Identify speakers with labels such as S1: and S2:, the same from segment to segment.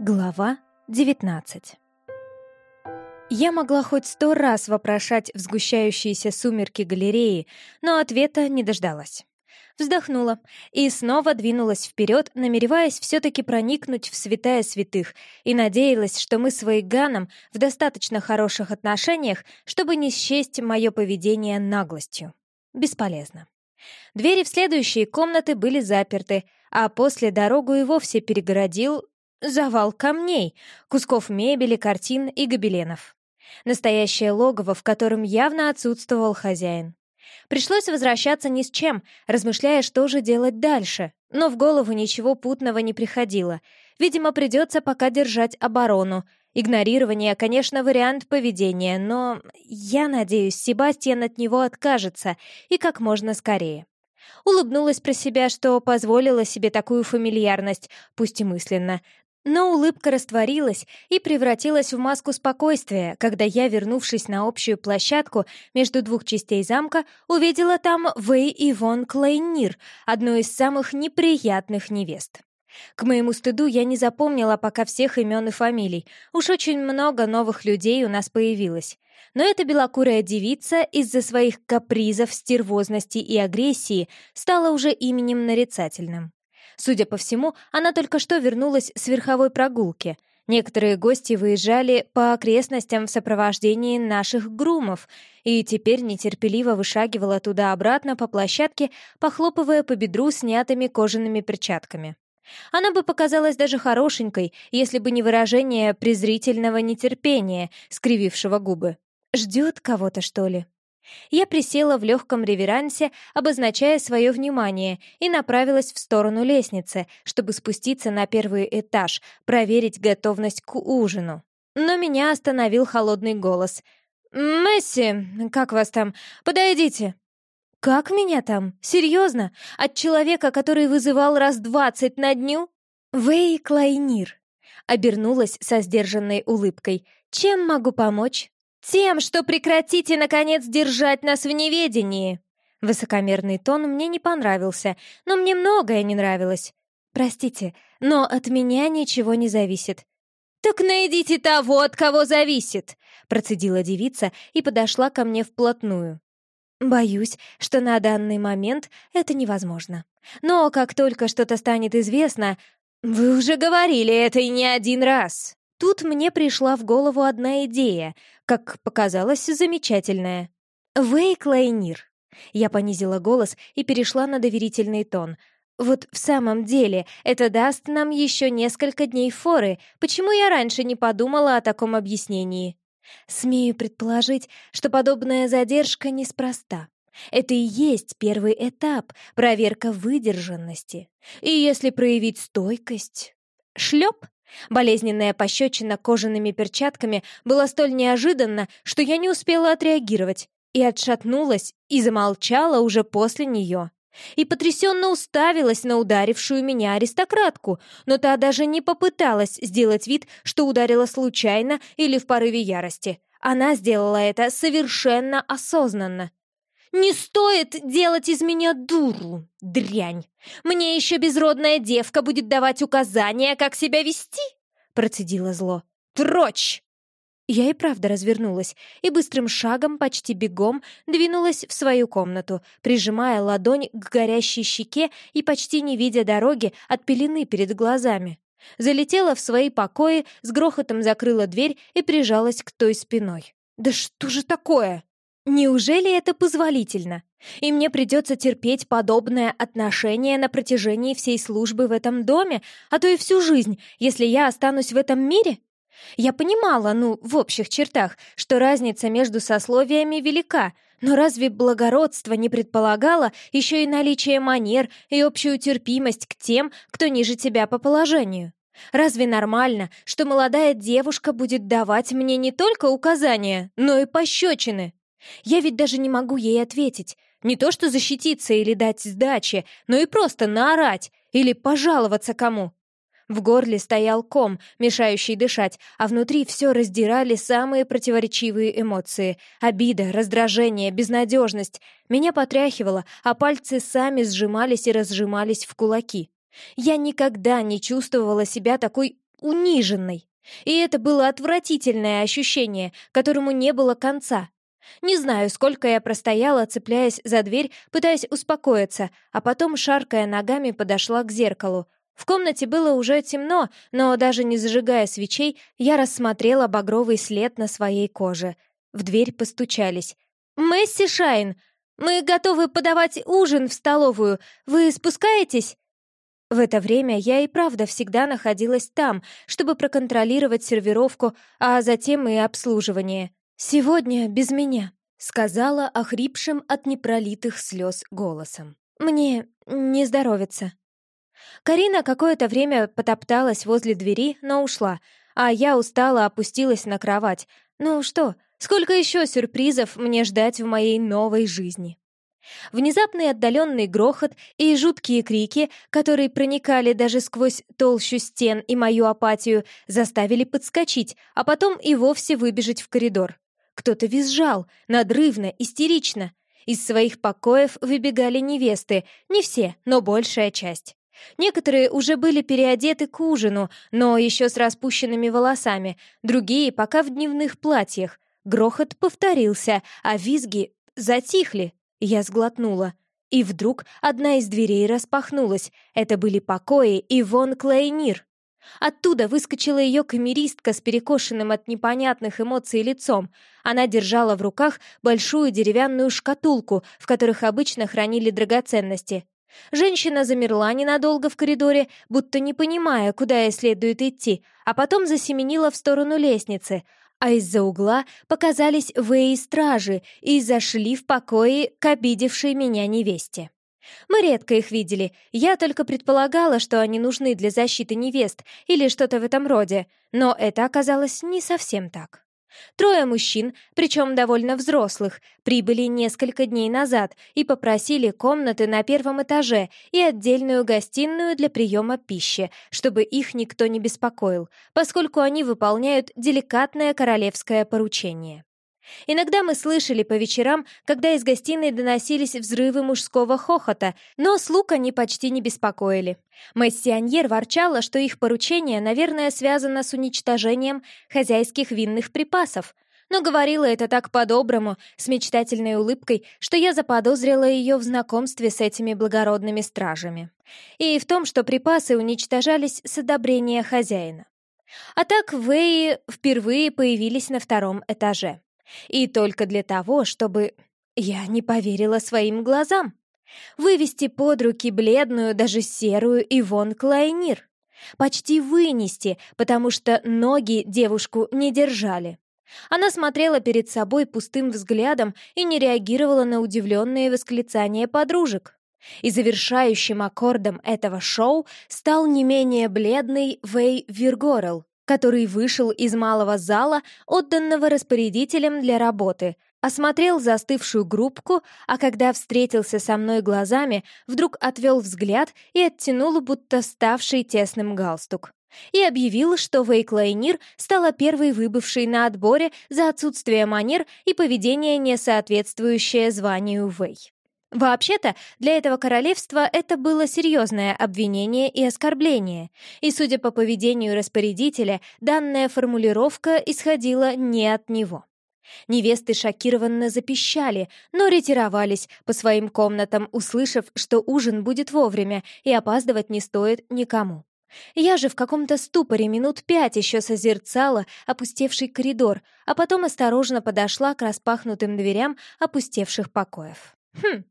S1: Глава 19 Я могла хоть сто раз вопрошать в сгущающиеся сумерки галереи, но ответа не дождалась. Вздохнула и снова двинулась вперед, намереваясь все-таки проникнуть в святая святых, и надеялась, что мы с Вейганом в достаточно хороших отношениях, чтобы не счесть мое поведение наглостью. Бесполезно. Двери в следующие комнаты были заперты, а после дорогу и вовсе перегородил завал камней, кусков мебели, картин и гобеленов. Настоящее логово, в котором явно отсутствовал хозяин. Пришлось возвращаться ни с чем, размышляя, что же делать дальше. Но в голову ничего путного не приходило. Видимо, придется пока держать оборону. Игнорирование, конечно, вариант поведения, но я надеюсь, Себастьян от него откажется, и как можно скорее. Улыбнулась про себя, что позволила себе такую фамильярность, пусть и мысленно, но улыбка растворилась и превратилась в маску спокойствия, когда я, вернувшись на общую площадку между двух частей замка, увидела там Вэй Ивон Клейнир, одну из самых неприятных невест. К моему стыду я не запомнила пока всех имен и фамилий. Уж очень много новых людей у нас появилось. Но эта белокурая девица из-за своих капризов, стервозности и агрессии стала уже именем нарицательным. Судя по всему, она только что вернулась с верховой прогулки. Некоторые гости выезжали по окрестностям в сопровождении наших грумов и теперь нетерпеливо вышагивала туда-обратно по площадке, похлопывая по бедру снятыми кожаными перчатками. Она бы показалась даже хорошенькой, если бы не выражение презрительного нетерпения, скривившего губы. «Ждет кого-то, что ли?» Я присела в легком реверансе, обозначая свое внимание, и направилась в сторону лестницы, чтобы спуститься на первый этаж, проверить готовность к ужину. Но меня остановил холодный голос. «Месси, как вас там? Подойдите!» «Как меня там? Серьезно? От человека, который вызывал раз двадцать на дню?» «Вэй Клайнир», — обернулась со сдержанной улыбкой. «Чем могу помочь?» «Тем, что прекратите, наконец, держать нас в неведении!» Высокомерный тон мне не понравился, но мне многое не нравилось. «Простите, но от меня ничего не зависит». «Так найдите того, от кого зависит!» Процедила девица и подошла ко мне вплотную. Боюсь, что на данный момент это невозможно. Но как только что-то станет известно... Вы уже говорили это и не один раз. Тут мне пришла в голову одна идея, как показалось, замечательная. «Вэй Клейнир». Я понизила голос и перешла на доверительный тон. «Вот в самом деле, это даст нам еще несколько дней форы. Почему я раньше не подумала о таком объяснении?» Смею предположить, что подобная задержка неспроста. Это и есть первый этап — проверка выдержанности. И если проявить стойкость... Шлеп! Болезненная пощечина кожаными перчатками была столь неожиданна, что я не успела отреагировать, и отшатнулась, и замолчала уже после нее. И потрясенно уставилась на ударившую меня аристократку, но та даже не попыталась сделать вид, что ударила случайно или в порыве ярости. Она сделала это совершенно осознанно. «Не стоит делать из меня дуру, дрянь! Мне еще безродная девка будет давать указания, как себя вести!» Процедила зло. «Прочь!» Я и правда развернулась и быстрым шагом, почти бегом, двинулась в свою комнату, прижимая ладонь к горящей щеке и почти не видя дороги от пелены перед глазами. Залетела в свои покои, с грохотом закрыла дверь и прижалась к той спиной. «Да что же такое?» Неужели это позволительно? И мне придется терпеть подобное отношение на протяжении всей службы в этом доме, а то и всю жизнь, если я останусь в этом мире? Я понимала, ну, в общих чертах, что разница между сословиями велика, но разве благородство не предполагало еще и наличие манер и общую терпимость к тем, кто ниже тебя по положению? Разве нормально, что молодая девушка будет давать мне не только указания, но и пощечины? Я ведь даже не могу ей ответить. Не то что защититься или дать сдачи, но и просто наорать или пожаловаться кому. В горле стоял ком, мешающий дышать, а внутри все раздирали самые противоречивые эмоции. Обида, раздражение, безнадежность. Меня потряхивало, а пальцы сами сжимались и разжимались в кулаки. Я никогда не чувствовала себя такой униженной. И это было отвратительное ощущение, которому не было конца. Не знаю, сколько я простояла, цепляясь за дверь, пытаясь успокоиться, а потом, шаркая ногами, подошла к зеркалу. В комнате было уже темно, но даже не зажигая свечей, я рассмотрела багровый след на своей коже. В дверь постучались. «Месси Шайн, мы готовы подавать ужин в столовую. Вы спускаетесь?» В это время я и правда всегда находилась там, чтобы проконтролировать сервировку, а затем и обслуживание. «Сегодня без меня», — сказала охрипшим от непролитых слез голосом. «Мне не здоровится». Карина какое-то время потопталась возле двери, но ушла, а я устало опустилась на кровать. Ну что, сколько еще сюрпризов мне ждать в моей новой жизни? Внезапный отдаленный грохот и жуткие крики, которые проникали даже сквозь толщу стен и мою апатию, заставили подскочить, а потом и вовсе выбежать в коридор. Кто-то визжал, надрывно, истерично. Из своих покоев выбегали невесты, не все, но большая часть. Некоторые уже были переодеты к ужину, но еще с распущенными волосами, другие пока в дневных платьях. Грохот повторился, а визги затихли. Я сглотнула. И вдруг одна из дверей распахнулась. Это были покои Ивон Клейнир. Оттуда выскочила ее камеристка с перекошенным от непонятных эмоций лицом. Она держала в руках большую деревянную шкатулку, в которых обычно хранили драгоценности. Женщина замерла ненадолго в коридоре, будто не понимая, куда ей следует идти, а потом засеменила в сторону лестницы, а из-за угла показались Вэй-стражи и зашли в покои к обидевшей меня невесте. Мы редко их видели, я только предполагала, что они нужны для защиты невест или что-то в этом роде, но это оказалось не совсем так. Трое мужчин, причем довольно взрослых, прибыли несколько дней назад и попросили комнаты на первом этаже и отдельную гостиную для приема пищи, чтобы их никто не беспокоил, поскольку они выполняют деликатное королевское поручение. Иногда мы слышали по вечерам, когда из гостиной доносились взрывы мужского хохота, но слуг они почти не беспокоили. Мессионьер ворчала, что их поручение, наверное, связано с уничтожением хозяйских винных припасов, но говорила это так по-доброму, с мечтательной улыбкой, что я заподозрила ее в знакомстве с этими благородными стражами. И в том, что припасы уничтожались с одобрения хозяина. А так Вэи впервые появились на втором этаже. И только для того, чтобы... Я не поверила своим глазам. Вывести под руки бледную, даже серую Ивон Клайнир. Почти вынести, потому что ноги девушку не держали. Она смотрела перед собой пустым взглядом и не реагировала на удивленные восклицания подружек. И завершающим аккордом этого шоу стал не менее бледный Вей Виргорел, который вышел из малого зала, отданного распорядителем для работы, осмотрел застывшую группку, а когда встретился со мной глазами, вдруг отвел взгляд и оттянул будто ставший тесным галстук. И объявил, что Вейклайнир стала первой выбывшей на отборе за отсутствие манер и поведение, не соответствующее званию Вей. Вообще-то, для этого королевства это было серьезное обвинение и оскорбление, и, судя по поведению распорядителя, данная формулировка исходила не от него. Невесты шокированно запищали, но ретировались по своим комнатам, услышав, что ужин будет вовремя и опаздывать не стоит никому. Я же в каком-то ступоре минут пять еще созерцала опустевший коридор, а потом осторожно подошла к распахнутым дверям опустевших покоев. Хм,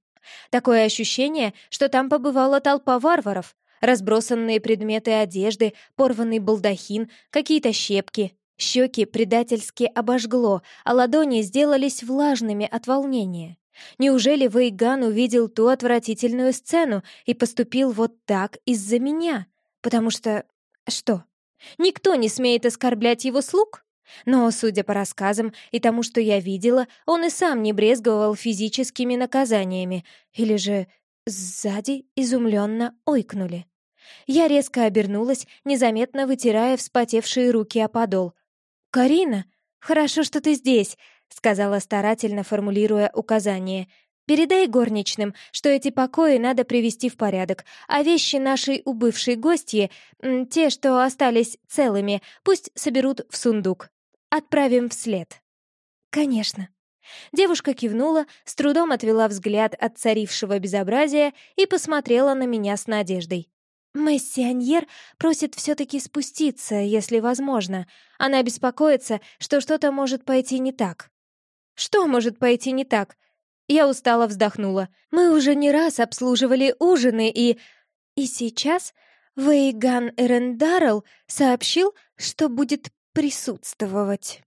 S1: Такое ощущение, что там побывала толпа варваров. Разбросанные предметы одежды, порванный балдахин, какие-то щепки. Щеки предательски обожгло, а ладони сделались влажными от волнения. Неужели Вейган увидел ту отвратительную сцену и поступил вот так из-за меня? Потому что... что? Никто не смеет оскорблять его слуг? Но, судя по рассказам и тому, что я видела, он и сам не брезговал физическими наказаниями. Или же сзади изумленно ойкнули. Я резко обернулась, незаметно вытирая вспотевшие руки о подол. «Карина, хорошо, что ты здесь», — сказала старательно, формулируя указание. Передай горничным, что эти покои надо привести в порядок, а вещи нашей убывшей гостьи, те, что остались целыми, пусть соберут в сундук. Отправим вслед». «Конечно». Девушка кивнула, с трудом отвела взгляд от царившего безобразия и посмотрела на меня с надеждой. «Мессионьер просит все-таки спуститься, если возможно. Она беспокоится, что что-то может пойти не так». «Что может пойти не так?» Я устало вздохнула. «Мы уже не раз обслуживали ужины и...» «И сейчас Вейган Эрендарл сообщил, что будет присутствовать».